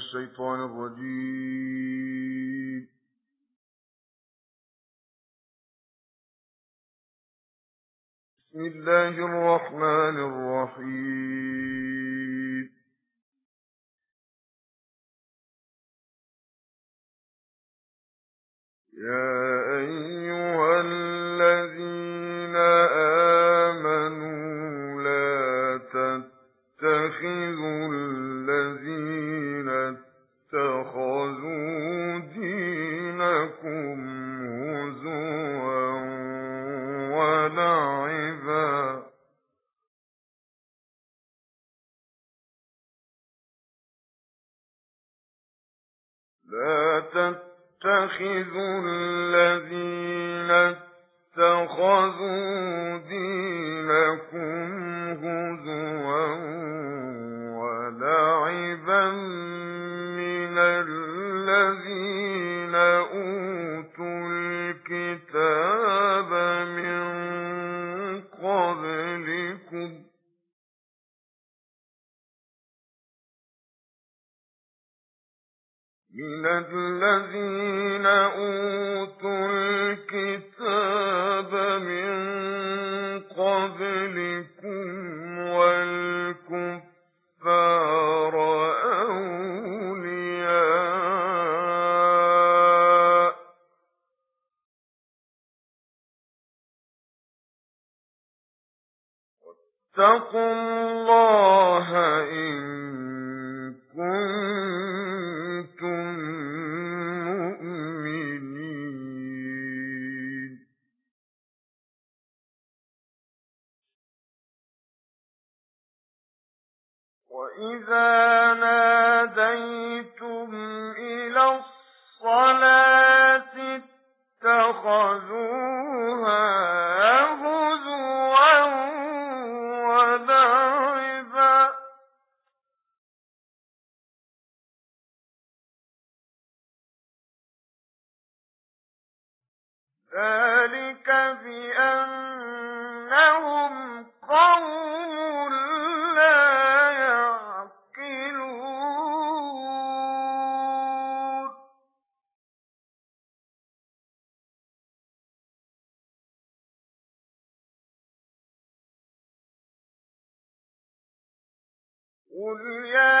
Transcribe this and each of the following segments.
الشيطان الرجيم. بسم الله الرحمن الرحيم. يا اتخذوا دينكم ولعبا من الذين أوتوا الكتاب من قبلكم من الذين أوتوا الكتاب ذلك بأنهم قوم لا يعقلون قل يا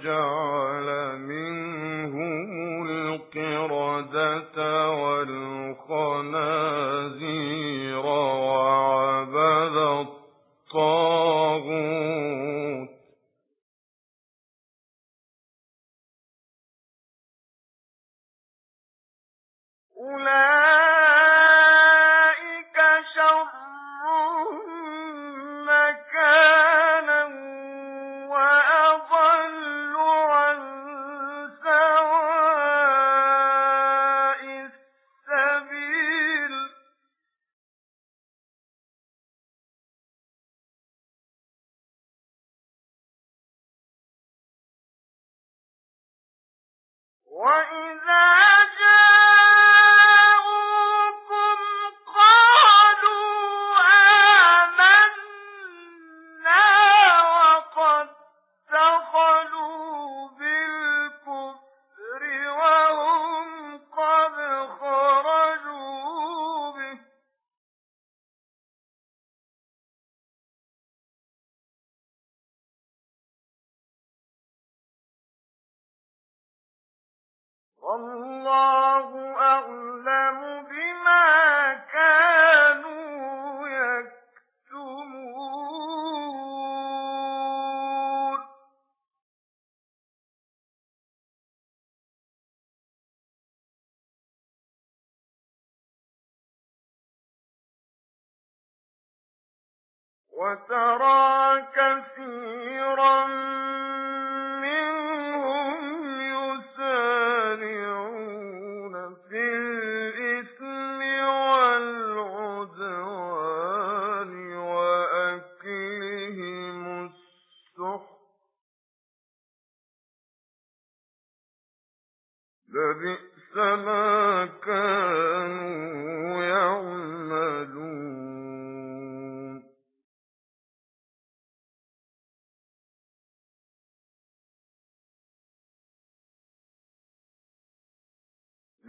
جَعَلَ والله أعلم بما كانوا وترى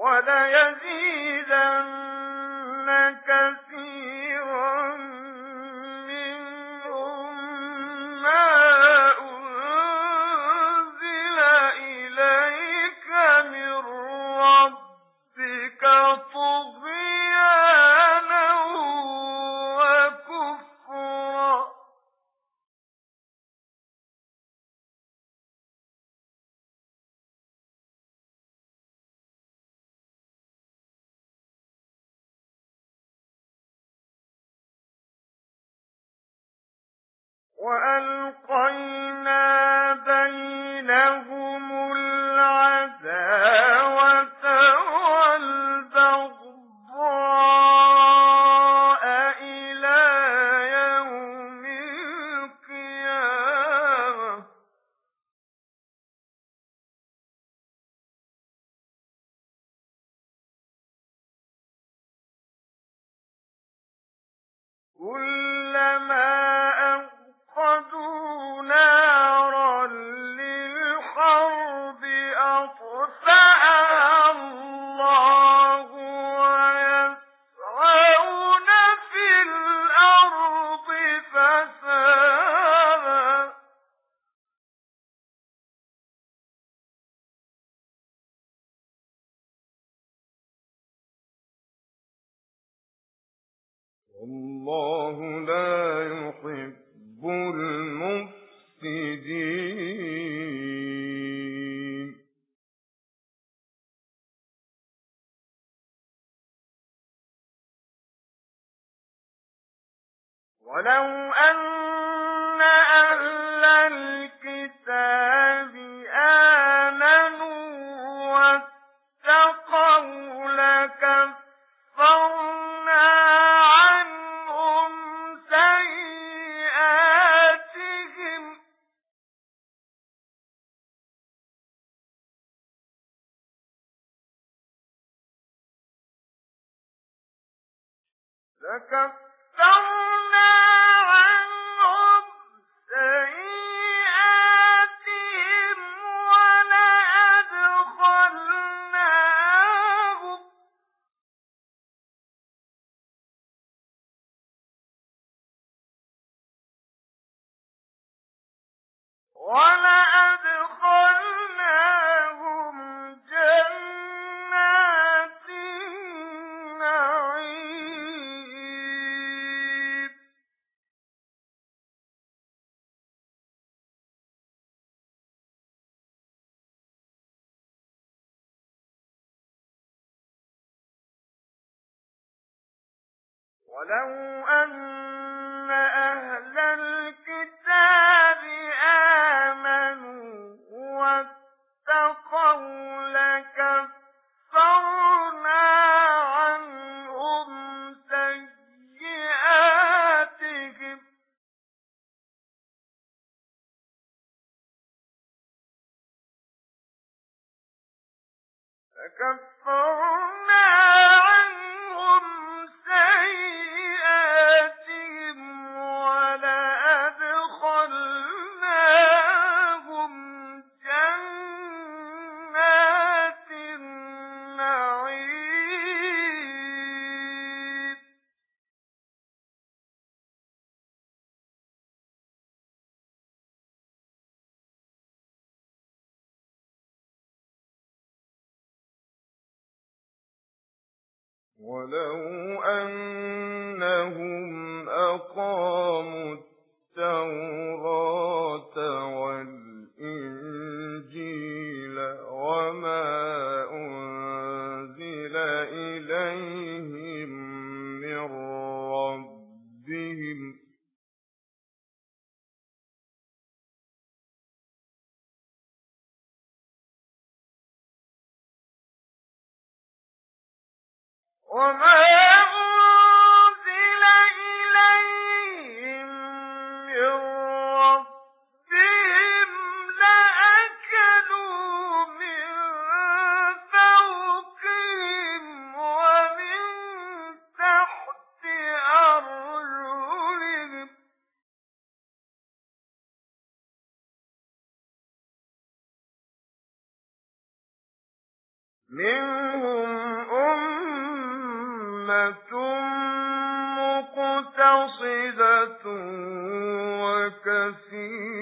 وليزيدن كثيرا القلب ولو أن أهل الكتاب آمنوا واتقوا لكفرنا عنهم سيئاتهم. لكفرنا ولو أنهم أقاموا وما مقتصدة وكثيرة.